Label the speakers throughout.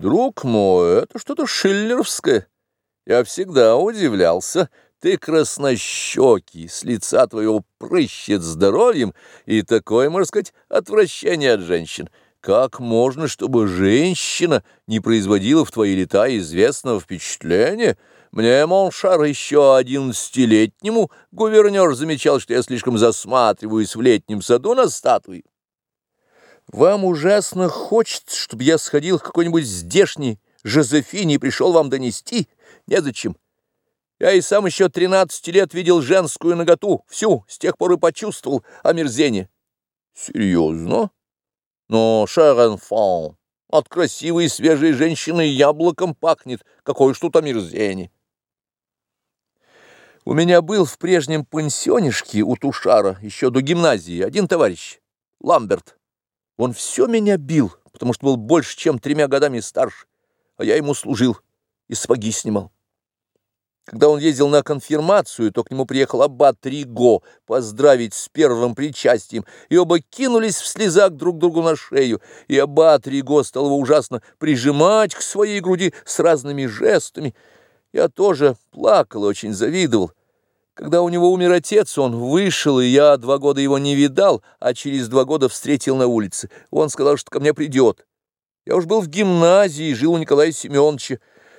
Speaker 1: Друг мой, это что-то шиллеровское. Я всегда удивлялся. Ты краснощекий, с лица твоего прыщет здоровьем, и такое, можно сказать, отвращение от женщин. Как можно, чтобы женщина не производила в твои лета известного впечатления? Мне, Моншар, еще одиннадцатилетнему гувернер замечал, что я слишком засматриваюсь в летнем саду на статуи. Вам ужасно хочется, чтобы я сходил к какой-нибудь здешней Жозефине и пришел вам донести? Незачем. Я и сам еще тринадцати лет видел женскую наготу, всю, с тех пор и почувствовал омерзение. Серьезно? Но, шер от красивой свежей женщины яблоком пахнет. Какое ж тут омерзение. У меня был в прежнем пансионишке у Тушара, еще до гимназии, один товарищ, Ламберт. Он все меня бил, потому что был больше, чем тремя годами старше, а я ему служил и сапоги снимал. Когда он ездил на конфирмацию, то к нему приехал аббат Риго поздравить с первым причастием, и оба кинулись в слезах друг другу на шею, и аббат Риго стал его ужасно прижимать к своей груди с разными жестами. Я тоже плакал и очень завидовал. Когда у него умер отец, он вышел, и я два года его не видал, а через два года встретил на улице. Он сказал, что ко мне придет. Я уж был в гимназии, жил у Николая Семеновича.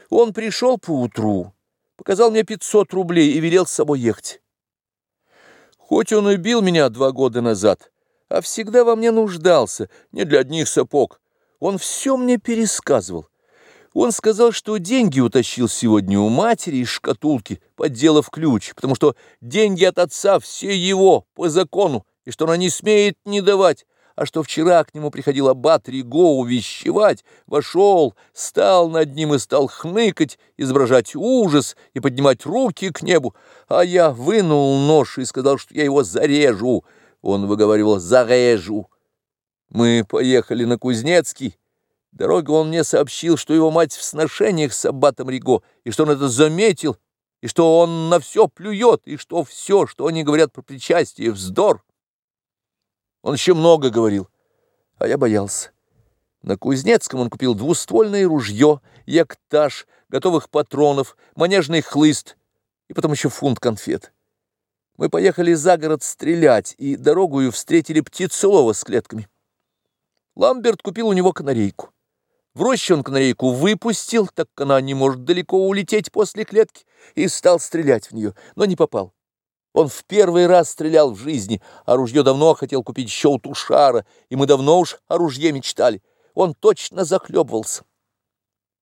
Speaker 1: Он пришел поутру, показал мне 500 рублей и велел с собой ехать. Хоть он и бил меня два года назад, а всегда во мне нуждался, не для одних сапог, он все мне пересказывал. Он сказал, что деньги утащил сегодня у матери из шкатулки, подделав ключ, потому что деньги от отца все его, по закону, и что она не смеет не давать, а что вчера к нему приходил аббат Риго увещевать, вошел, стал над ним и стал хныкать, изображать ужас и поднимать руки к небу, а я вынул нож и сказал, что я его зарежу. Он выговаривал «зарежу». Мы поехали на Кузнецкий, Дорога он мне сообщил, что его мать в сношениях с аббатом Риго, и что он это заметил, и что он на все плюет, и что все, что они говорят про причастие, вздор. Он еще много говорил, а я боялся. На Кузнецком он купил двуствольное ружье, яктаж, готовых патронов, манежный хлыст и потом еще фунт конфет. Мы поехали за город стрелять, и дорогую встретили птицелова с клетками. Ламберт купил у него канарейку. В роще он канарейку выпустил, так как она не может далеко улететь после клетки, и стал стрелять в нее, но не попал. Он в первый раз стрелял в жизни, а ружье давно хотел купить еще у Тушара, и мы давно уж о ружье мечтали. Он точно захлебывался.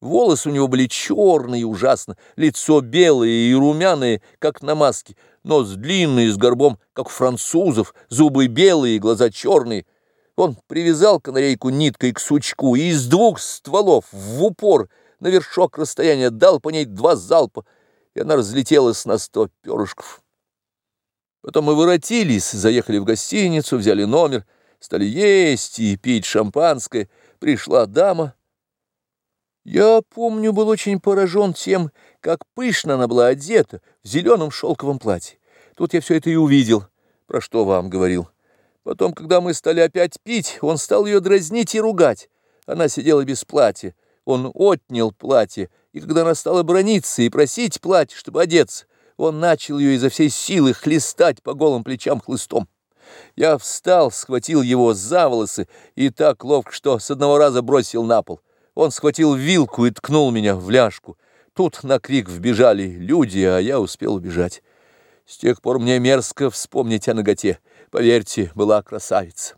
Speaker 1: Волосы у него были черные ужасно, лицо белое и румяное, как на маске, нос длинный с горбом, как у французов, зубы белые, глаза черные — он привязал канарейку ниткой к сучку и из двух стволов в упор на вершок расстояния дал по ней два залпа, и она разлетелась на сто перышков. Потом мы воротились, заехали в гостиницу, взяли номер, стали есть и пить шампанское. Пришла дама. Я помню, был очень поражен тем, как пышно она была одета в зеленом шелковом платье. Тут я все это и увидел, про что вам говорил. Потом, когда мы стали опять пить, он стал ее дразнить и ругать. Она сидела без платья. Он отнял платье, и когда она стала брониться и просить платье, чтобы одеться, он начал ее изо всей силы хлестать по голым плечам хлыстом. Я встал, схватил его за волосы и так ловко, что с одного раза бросил на пол. Он схватил вилку и ткнул меня в ляжку. Тут на крик вбежали люди, а я успел убежать. С тех пор мне мерзко вспомнить о ноготе. Поверьте, была красавица.